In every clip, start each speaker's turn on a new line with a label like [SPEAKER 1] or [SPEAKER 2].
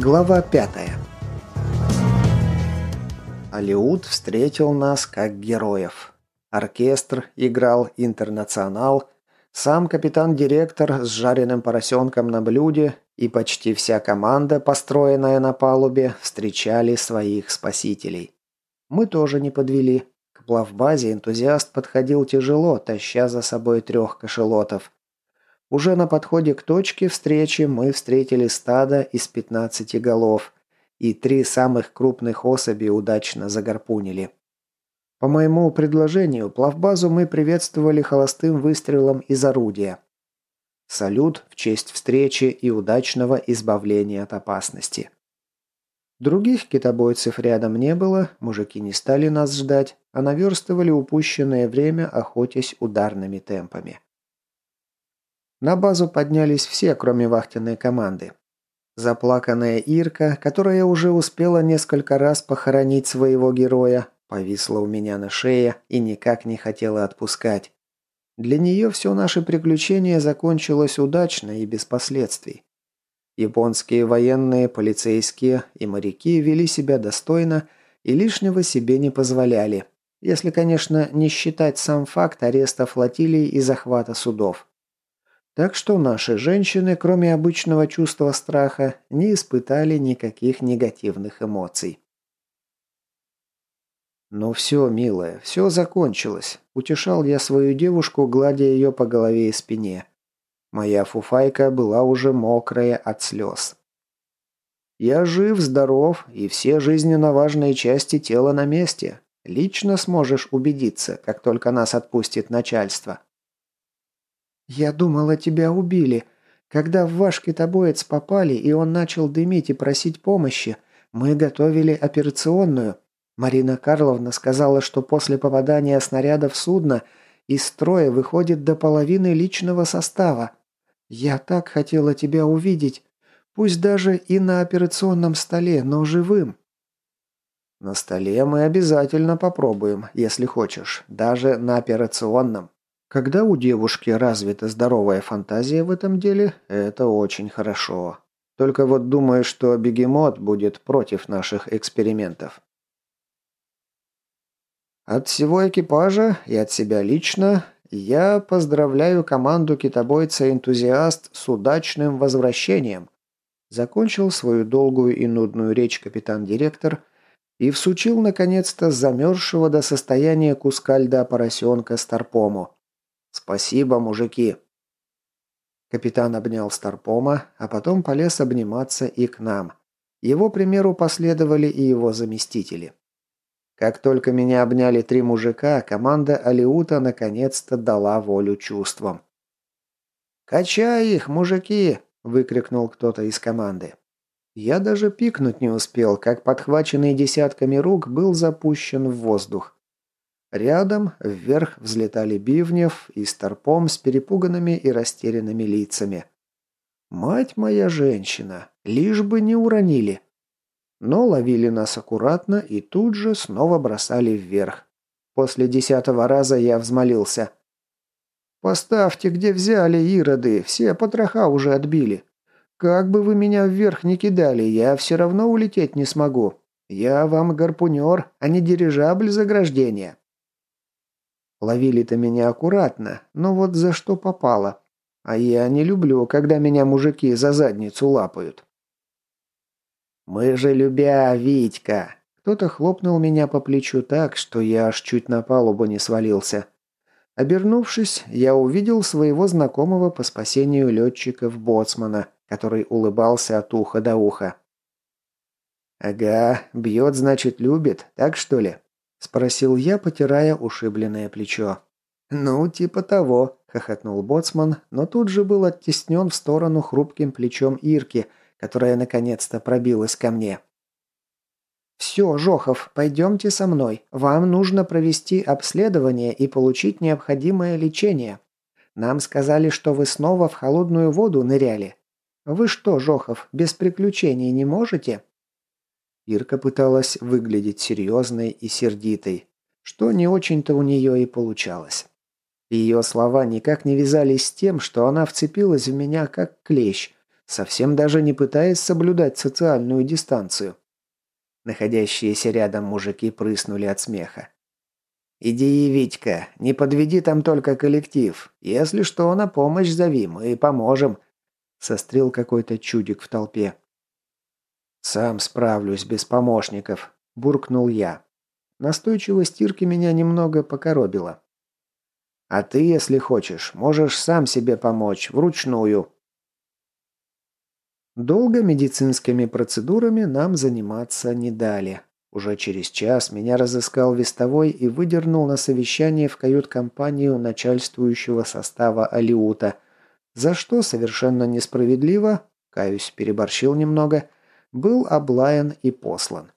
[SPEAKER 1] Глава пятая. Алиут встретил нас как героев. Оркестр играл «Интернационал», сам капитан-директор с жареным поросенком на блюде и почти вся команда, построенная на палубе, встречали своих спасителей. Мы тоже не подвели. К плавбазе энтузиаст подходил тяжело, таща за собой трех кошелотов. Уже на подходе к точке встречи мы встретили стадо из 15 голов, и три самых крупных особи удачно загарпунили. По моему предложению, плавбазу мы приветствовали холостым выстрелом из орудия. Салют в честь встречи и удачного избавления от опасности. Других китобойцев рядом не было, мужики не стали нас ждать, а наверстывали упущенное время, охотясь ударными темпами. На базу поднялись все, кроме вахтенной команды. Заплаканная Ирка, которая уже успела несколько раз похоронить своего героя, повисла у меня на шее и никак не хотела отпускать. Для нее все наше приключение закончилось удачно и без последствий. Японские военные, полицейские и моряки вели себя достойно и лишнего себе не позволяли, если, конечно, не считать сам факт ареста флотилий и захвата судов. Так что наши женщины, кроме обычного чувства страха, не испытали никаких негативных эмоций. «Ну все, милая, все закончилось», – утешал я свою девушку, гладя ее по голове и спине. Моя фуфайка была уже мокрая от слез. «Я жив, здоров, и все жизненно важные части тела на месте. Лично сможешь убедиться, как только нас отпустит начальство».
[SPEAKER 2] «Я думала, тебя убили. Когда в ваш китобоец попали, и он начал дымить и просить помощи, мы готовили операционную. Марина Карловна сказала, что после попадания снаряда в судно из строя выходит до половины личного состава. Я так хотела тебя увидеть, пусть даже и на операционном столе, но живым.
[SPEAKER 1] На столе мы обязательно попробуем, если хочешь, даже на операционном. Когда у девушки развита здоровая фантазия в этом деле, это очень хорошо. Только вот думаю, что бегемот будет против наших экспериментов. От всего экипажа и от себя лично я поздравляю команду китобойца-энтузиаст с удачным возвращением. Закончил свою долгую и нудную речь капитан-директор и всучил наконец-то замерзшего до состояния куска льда поросенка Старпому. «Спасибо, мужики!» Капитан обнял Старпома, а потом полез обниматься и к нам. Его примеру последовали и его заместители. Как только меня обняли три мужика, команда Алиута наконец-то дала волю чувствам. «Качай их, мужики!» – выкрикнул кто-то из команды. Я даже пикнуть не успел, как подхваченный десятками рук был запущен в воздух. Рядом вверх взлетали Бивнев и Старпом с перепуганными и растерянными лицами. «Мать моя женщина! Лишь бы не уронили!» но ловили нас аккуратно и тут же снова бросали вверх. После десятого раза я взмолился. «Поставьте, где взяли, ироды, все потроха уже отбили. Как бы вы меня вверх не кидали, я все равно улететь не смогу. Я вам гарпунер, а не дирижабль заграждения». Ловили-то меня аккуратно, но вот за что попало. А я не люблю, когда меня мужики за задницу лапают. «Мы же любя, Витька!» Кто-то хлопнул меня по плечу так, что я аж чуть на палубу не свалился. Обернувшись, я увидел своего знакомого по спасению летчиков Боцмана, который улыбался от уха до уха. «Ага, бьет, значит, любит, так что ли?» – спросил я, потирая ушибленное плечо. «Ну, типа того», – хохотнул Боцман, но тут же был оттеснен в сторону хрупким плечом Ирки – которая наконец-то пробилась ко мне. «Все, Жохов, пойдемте со мной. Вам нужно провести обследование и получить необходимое лечение. Нам сказали, что вы снова в холодную воду ныряли. Вы что, Жохов, без приключений не можете?» Ирка пыталась выглядеть серьезной и сердитой, что не очень-то у нее и получалось. Ее слова никак не вязались с тем, что она вцепилась в меня как клещ, совсем даже не пытаясь соблюдать социальную дистанцию. Находящиеся рядом мужики прыснули от смеха. «Иди, Витька, не подведи там только коллектив. Если что, на помощь зови, мы поможем», — сострил какой-то чудик в толпе. «Сам справлюсь без помощников», – буркнул я. Настойчивость Ирки меня немного покоробила. «А ты, если хочешь, можешь сам себе помочь, вручную». Долго медицинскими процедурами нам заниматься не дали. Уже через час меня разыскал вестовой и выдернул на совещание в кают-компанию начальствующего состава Алиута, за что совершенно несправедливо, каюсь, переборщил немного, был облаян и послан.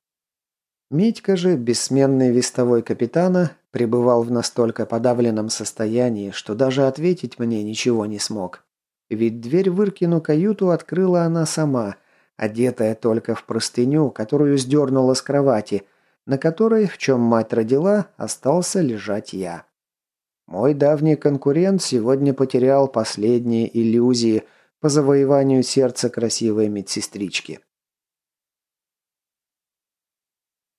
[SPEAKER 1] Митька же, бессменный вестовой капитана, пребывал в настолько подавленном состоянии, что даже ответить мне ничего не смог. Ведь дверь в Иркину каюту открыла она сама, одетая только в простыню, которую сдернула с кровати, на которой, в чем мать родила, остался лежать я. Мой давний конкурент сегодня потерял последние иллюзии по завоеванию сердца красивой медсестрички.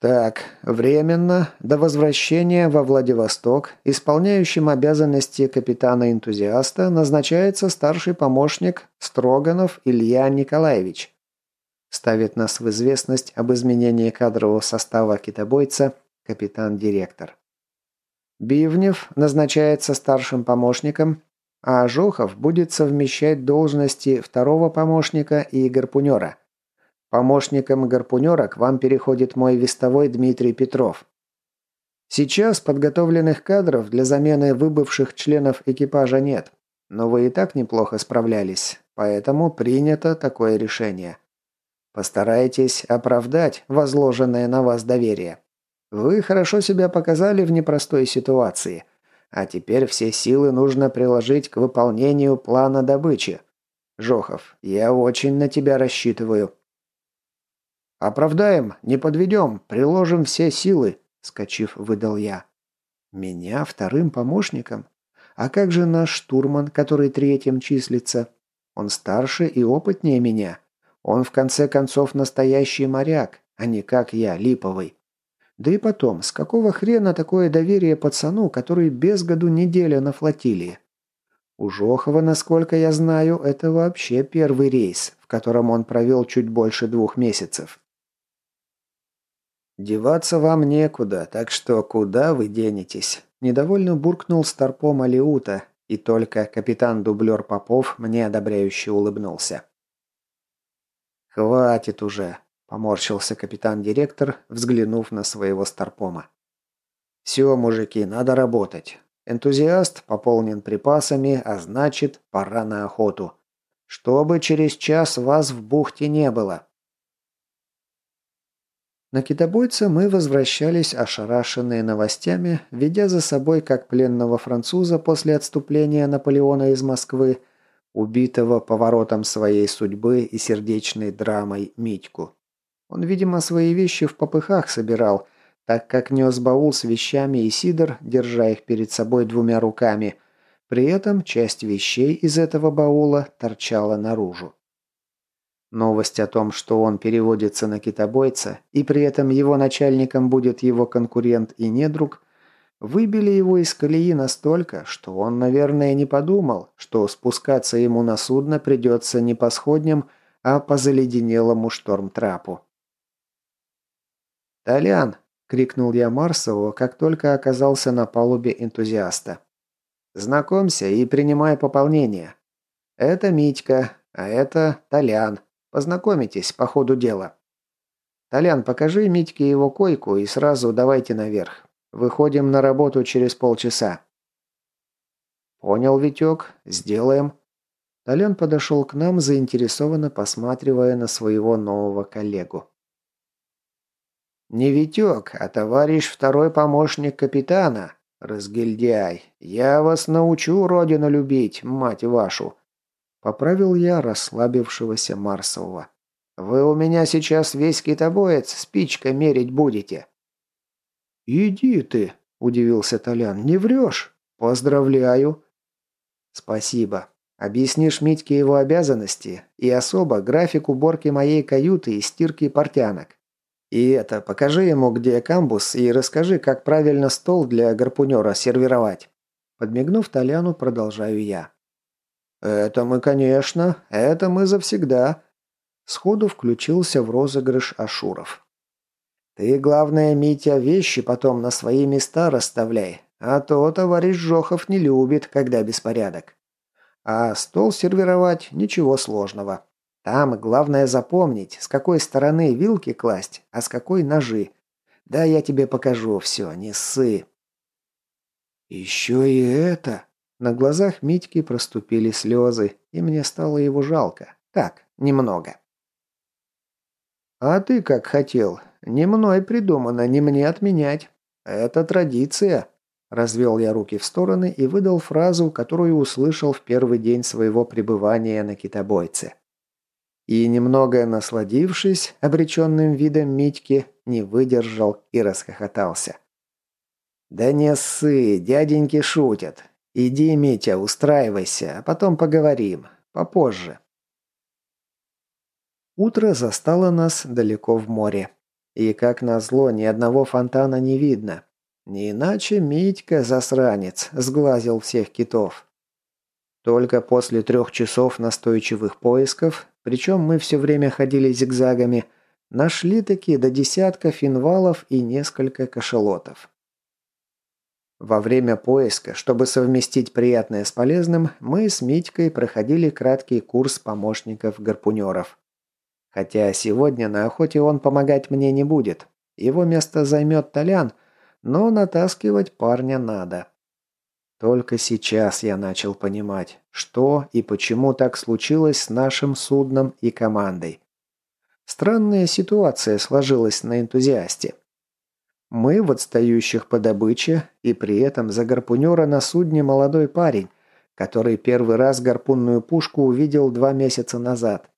[SPEAKER 1] Так, временно, до возвращения во Владивосток, исполняющим обязанности капитана-энтузиаста назначается старший помощник Строганов Илья Николаевич. Ставит нас в известность об изменении кадрового состава китобойца капитан-директор. Бивнев назначается старшим помощником, а Жохов будет совмещать должности второго помощника и гарпунера – Помощником гарпунера к вам переходит мой вестовой Дмитрий Петров. Сейчас подготовленных кадров для замены выбывших членов экипажа нет, но вы и так неплохо справлялись, поэтому принято такое решение. Постарайтесь оправдать возложенное на вас доверие. Вы хорошо себя показали в непростой ситуации, а теперь все силы нужно приложить к выполнению плана добычи. Жохов, я очень на тебя рассчитываю. «Оправдаем, не подведем, приложим все силы», – скачив, выдал я. «Меня вторым помощником? А как же наш штурман, который третьим числится? Он старше и опытнее меня. Он, в конце концов, настоящий моряк, а не как я, липовый. Да и потом, с какого хрена такое доверие пацану, который без году неделя на флотилии? У Жохова, насколько я знаю, это вообще первый рейс, в котором он провел чуть больше двух месяцев. «Деваться вам некуда, так что куда вы денетесь?» Недовольно буркнул старпом Алиута, и только капитан-дублер Попов мне одобряюще улыбнулся. «Хватит уже», – поморщился капитан-директор, взглянув на своего старпома. «Все, мужики, надо работать. Энтузиаст пополнен припасами, а значит, пора на охоту. Чтобы через час вас в бухте не было. На китобойце мы возвращались ошарашенные новостями, ведя за собой как пленного француза после отступления Наполеона из Москвы, убитого поворотом своей судьбы и сердечной драмой Митьку. Он, видимо, свои вещи в попыхах собирал, так как нес баул с вещами и сидор, держа их перед собой двумя руками. При этом часть вещей из этого баула торчала наружу. Новость о том, что он переводится на китобойца, и при этом его начальником будет его конкурент и недруг, выбили его из колеи настолько, что он, наверное, не подумал, что спускаться ему на судно придется не по сходням, а по заледенелому штормтрапу. «Толян!» – крикнул я Марсову, как только оказался на палубе энтузиаста. «Знакомься и принимай пополнение. Это Митька, а это Толян». Познакомитесь по ходу дела. Толян, покажи Митьке его койку и сразу давайте наверх. Выходим на работу через полчаса. Понял, Витек, сделаем. Толян подошел к нам, заинтересованно посматривая на своего нового коллегу. «Не Витек, а товарищ второй помощник капитана. Разгильдяй, я вас научу родину любить, мать вашу. Поправил я расслабившегося Марсового. «Вы у меня сейчас весь китобоец спичкой мерить будете». «Иди ты», – удивился Толян, – «не врешь? Поздравляю». «Спасибо. Объяснишь Митьке его обязанности и особо график уборки моей каюты и стирки портянок. И это, покажи ему, где камбус, и расскажи, как правильно стол для гарпунера сервировать. Подмигнув Толяну, продолжаю я. «Это мы, конечно, это мы завсегда», Сходу включился в розыгрыш Ашуров. «Ты, главное, Митя, вещи потом на свои места расставляй, а то товарищ Жохов не любит, когда беспорядок. А стол сервировать – ничего сложного. Там главное запомнить, с какой стороны вилки класть, а с какой ножи. Да я тебе покажу все, не ссы». «Еще и это!» На глазах Митьки проступили слезы, и мне стало его жалко. Так, немного. «А ты как хотел. Не мной придумано, не мне отменять. Это традиция». Развел я руки в стороны и выдал фразу, которую услышал в первый день своего пребывания на китобойце. И, немного насладившись обреченным видом Митьки, не выдержал и расхохотался. «Да не ссы, дяденьки шутят. Иди, Митя, устраивайся, а потом поговорим. Попозже». Утро застало нас далеко в море. И, как назло, ни одного фонтана не видно. Не иначе Митька, засранец, сглазил всех китов. Только после трех часов настойчивых поисков, причем мы все время ходили зигзагами, нашли таки до десятка финвалов и несколько кашелотов. Во время поиска, чтобы совместить приятное с полезным, мы с Митькой проходили краткий курс помощников-гарпунеров. Хотя сегодня на охоте он помогать мне не будет. Его место займет Толян, но натаскивать парня надо. Только сейчас я начал понимать, что и почему так случилось с нашим судном и командой. Странная ситуация сложилась на энтузиасте. Мы в отстающих по добыче, и при этом за гарпунера на судне молодой парень, который первый раз гарпунную пушку увидел два месяца назад.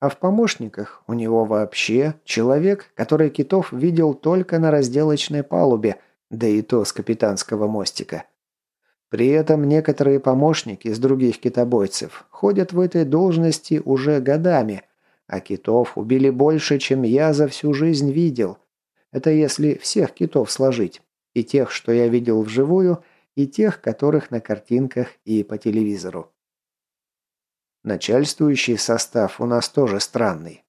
[SPEAKER 1] А в помощниках у него вообще человек, который китов видел только на разделочной палубе, да и то с капитанского мостика. При этом некоторые помощники из других китобойцев ходят в этой должности уже годами, а китов убили больше, чем я за всю жизнь видел. Это если всех китов сложить. И тех, что я видел вживую, и тех, которых на картинках и по телевизору. Начальствующий состав у нас тоже странный.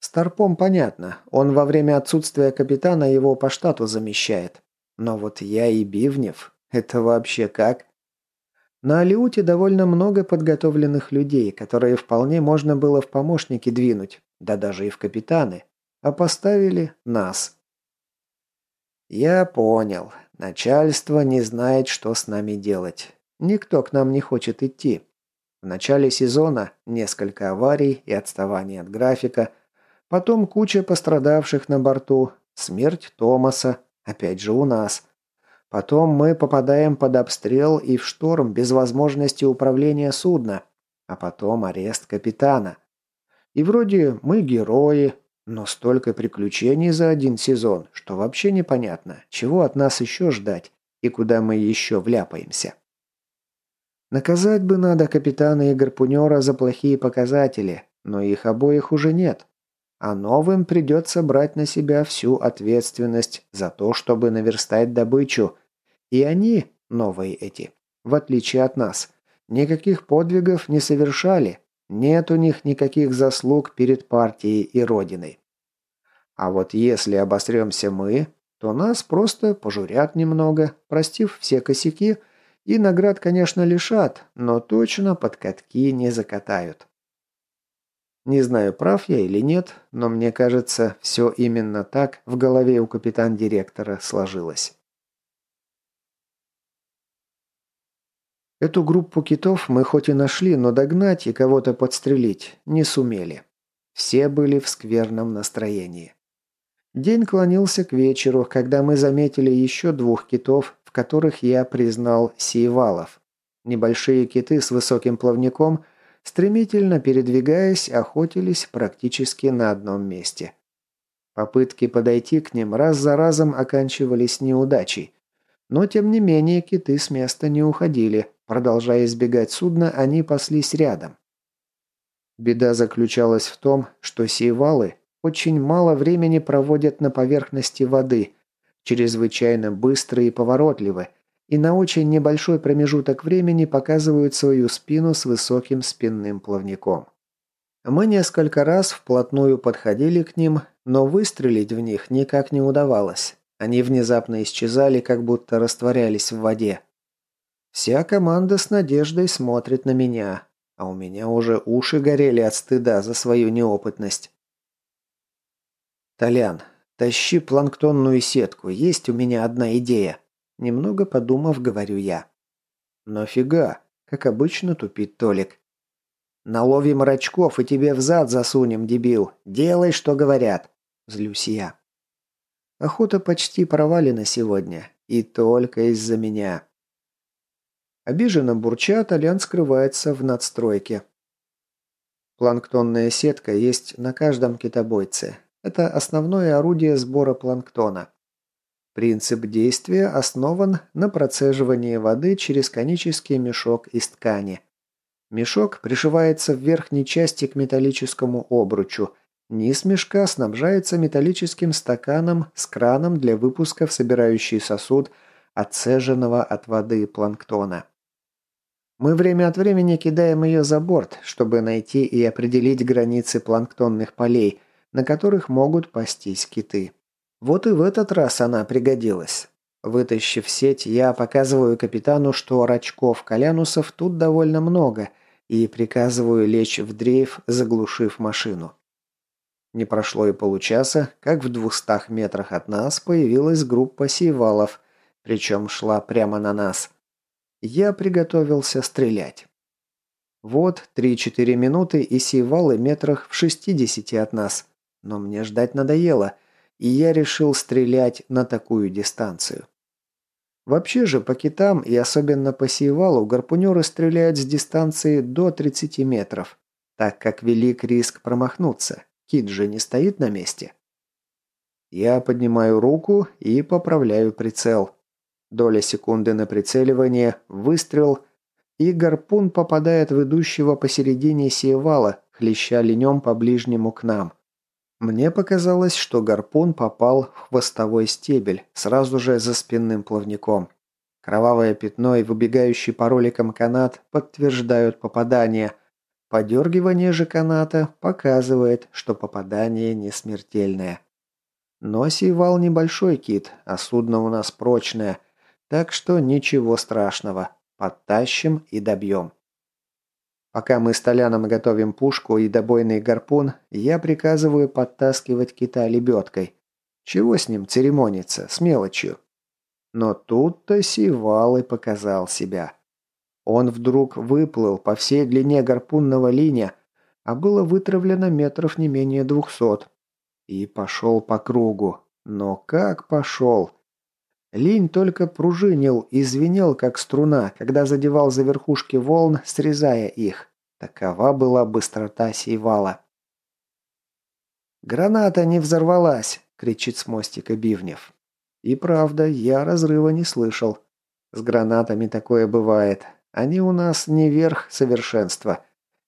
[SPEAKER 1] Старпом понятно, он во время отсутствия капитана его по штату замещает. Но вот я и Бивнев, это вообще как? На Алиуте довольно много подготовленных людей, которые вполне можно было в помощники двинуть, да даже и в капитаны, а поставили нас. Я понял, начальство не знает, что с нами делать. Никто к нам не хочет идти. В начале сезона несколько аварий и отставание от графика, потом куча пострадавших на борту, смерть Томаса, опять же у нас. Потом мы попадаем под обстрел и в шторм без возможности управления судна, а потом арест капитана. И вроде мы герои, но столько приключений за один сезон, что вообще непонятно, чего от нас еще ждать и куда мы еще вляпаемся. Наказать бы надо капитана и гарпунера за плохие показатели, но их обоих уже нет. А новым придется брать на себя всю ответственность за то, чтобы наверстать добычу. И они, новые эти, в отличие от нас, никаких подвигов не совершали, нет у них никаких заслуг перед партией и родиной. А вот если обосремся мы, то нас просто пожурят немного, простив все косяки – и наград, конечно, лишат, но точно под катки не закатают. Не знаю, прав я или нет, но мне кажется, все именно так в голове у капитан-директора сложилось. Эту группу китов мы хоть и нашли, но догнать и кого-то подстрелить не сумели. Все были в скверном настроении. День клонился к вечеру, когда мы заметили еще двух китов, в которых я признал сиевалов. Небольшие киты с высоким плавником, стремительно передвигаясь, охотились практически на одном месте. Попытки подойти к ним раз за разом оканчивались неудачей. Но тем не менее киты с места не уходили, Продолжая избегать судна, они паслись рядом. Беда заключалась в том, что сейвалы очень мало времени проводят на поверхности воды, чрезвычайно быстрые и поворотливы, и на очень небольшой промежуток времени показывают свою спину с высоким спинным плавником. Мы несколько раз вплотную подходили к ним, но выстрелить в них никак не удавалось. Они внезапно исчезали, как будто растворялись в воде. Вся команда с надеждой смотрит на меня, а у меня уже уши горели от стыда за свою неопытность. «Толян, тащи планктонную сетку, есть у меня одна идея», немного подумав, говорю я. «Но фига, как обычно тупит Толик. Наловим рачков и тебе в зад засунем, дебил. Делай, что говорят», злюсь я. Охота почти провалена сегодня, и только из-за меня. Обиженно бурча, Толян скрывается в надстройке. Планктонная сетка есть на каждом китобойце. Это основное орудие сбора планктона. Принцип действия основан на процеживании воды через конический мешок из ткани. Мешок пришивается в верхней части к металлическому обручу. Низ мешка снабжается металлическим стаканом с краном для выпуска в собирающий сосуд отцеженного от воды планктона. Мы время от времени кидаем ее за борт, чтобы найти и определить границы планктонных полей, на которых могут пастись киты. Вот и в этот раз она пригодилась. Вытащив сеть, я показываю капитану, что рачков-колянусов тут довольно много, и приказываю лечь в дрейф, заглушив машину. Не прошло и получаса, как в двухстах метрах от нас появилась группа сейвалов, причем шла прямо на нас – я приготовился стрелять. Вот 3-4 минуты и сейвалы метрах в 60 от нас. Но мне ждать надоело, и я решил стрелять на такую дистанцию. Вообще же по китам и особенно по сейвалу гарпунеры стреляют с дистанции до 30 метров, так как велик риск промахнуться. Кит же не стоит на месте. Я поднимаю руку и поправляю прицел. Доля секунды на прицеливание, выстрел, и гарпун попадает в идущего посередине сеевала, хлеща ленем по ближнему к нам. Мне показалось, что гарпун попал в хвостовой стебель, сразу же за спинным плавником. Кровавое пятно и выбегающий по роликам канат подтверждают попадание. Подергивание же каната показывает, что попадание не смертельное. Но сивал небольшой кит, а судно у нас прочное – так что ничего страшного. Подтащим и добьем. Пока мы с Толяном готовим пушку и добойный гарпун, я приказываю подтаскивать кита лебедкой. Чего с ним церемониться, с мелочью? Но тут-то Сивал и показал себя. Он вдруг выплыл по всей длине гарпунного линия, а было вытравлено метров не менее двухсот. И пошел по кругу. Но как пошел? Линь только пружинил и звенел, как струна, когда задевал за верхушки волн, срезая их. Такова была быстрота сейвала. «Граната не взорвалась!» — кричит с мостика Бивнев. И правда, я разрыва не слышал. С гранатами такое бывает. Они у нас не верх совершенства.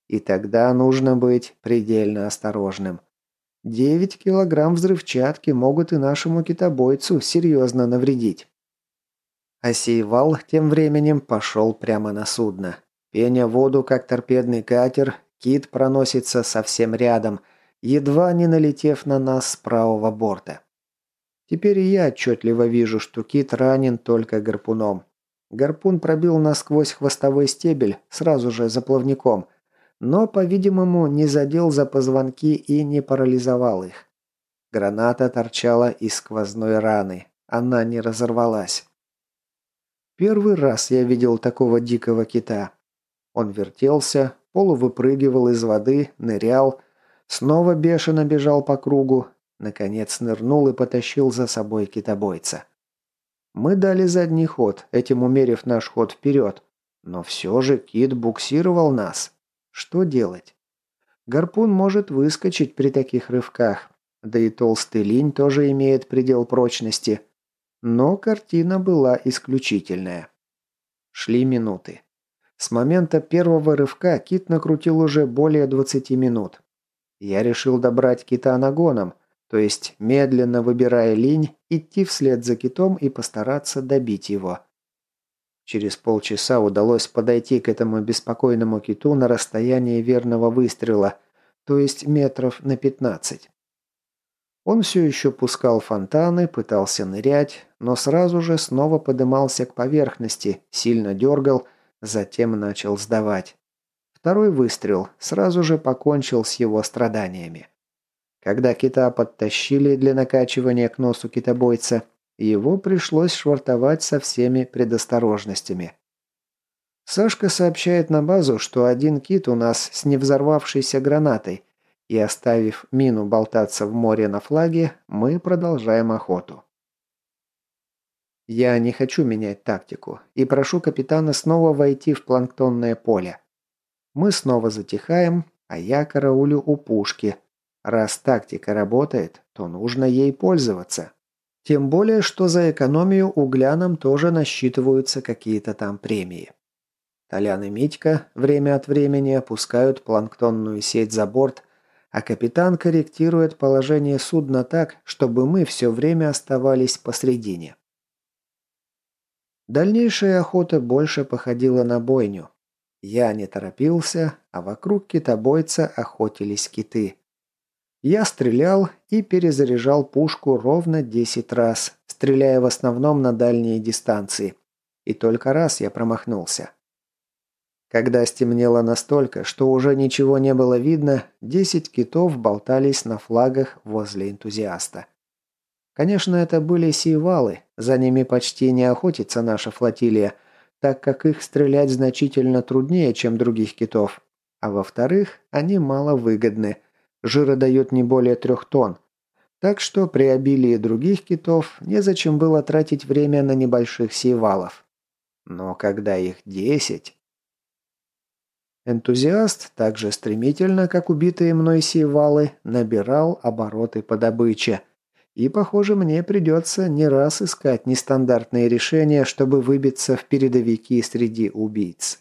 [SPEAKER 1] И тогда нужно быть предельно осторожным. Девять килограмм взрывчатки могут и нашему китобойцу серьезно навредить. А Сейвал тем временем пошел прямо на судно. Пеня воду, как торпедный катер, кит проносится совсем рядом, едва не налетев на нас с правого борта. Теперь я отчетливо вижу, что кит ранен только гарпуном. Гарпун пробил насквозь хвостовой стебель, сразу же за плавником – но, по-видимому, не задел за позвонки и не парализовал их. Граната торчала из сквозной раны. Она не разорвалась. Первый раз я видел такого дикого кита. Он вертелся, полувыпрыгивал из воды, нырял, снова бешено бежал по кругу, наконец нырнул и потащил за собой китобойца. Мы дали задний ход, этим умерив наш ход вперед, но все же кит буксировал нас. Что делать? Гарпун может выскочить при таких рывках, да и толстый линь тоже имеет предел прочности. Но картина была исключительная. Шли минуты. С момента первого рывка кит накрутил уже более 20 минут. Я решил добрать кита нагоном, то есть, медленно выбирая линь, идти вслед за китом и постараться добить его. Через полчаса удалось подойти к этому беспокойному киту на расстоянии верного выстрела, то есть метров на 15. Он все еще пускал фонтаны, пытался нырять, но сразу же снова подымался к поверхности, сильно дергал, затем начал сдавать. Второй выстрел сразу же покончил с его страданиями. Когда кита подтащили для накачивания к носу китобойца, его пришлось швартовать со всеми предосторожностями. Сашка сообщает на базу, что один кит у нас с невзорвавшейся гранатой, и оставив мину болтаться в море на флаге, мы продолжаем охоту. Я не хочу менять тактику и прошу капитана снова войти в планктонное поле. Мы снова затихаем, а я караулю у пушки – Раз тактика работает, то нужно ей пользоваться. Тем более, что за экономию угля нам тоже насчитываются какие-то там премии. Толян и Митька время от времени опускают планктонную сеть за борт, а капитан корректирует положение судна так, чтобы мы все время оставались посредине. Дальнейшая охота больше походила на бойню. Я не торопился, а вокруг китобойца охотились киты. Я стрелял и перезаряжал пушку ровно 10 раз, стреляя в основном на дальние дистанции. И только раз я промахнулся. Когда стемнело настолько, что уже ничего не было видно, 10 китов болтались на флагах возле энтузиаста. Конечно, это были сейвалы, за ними почти не охотится наша флотилия, так как их стрелять значительно труднее, чем других китов. А во-вторых, они маловыгодны – Жира дает не более трех тонн. Так что при обилии других китов незачем было тратить время на небольших сейвалов. Но когда их десять... Энтузиаст, так же стремительно, как убитые мной сейвалы, набирал обороты по добыче. И, похоже, мне придется не раз искать нестандартные решения, чтобы выбиться в передовики среди убийц.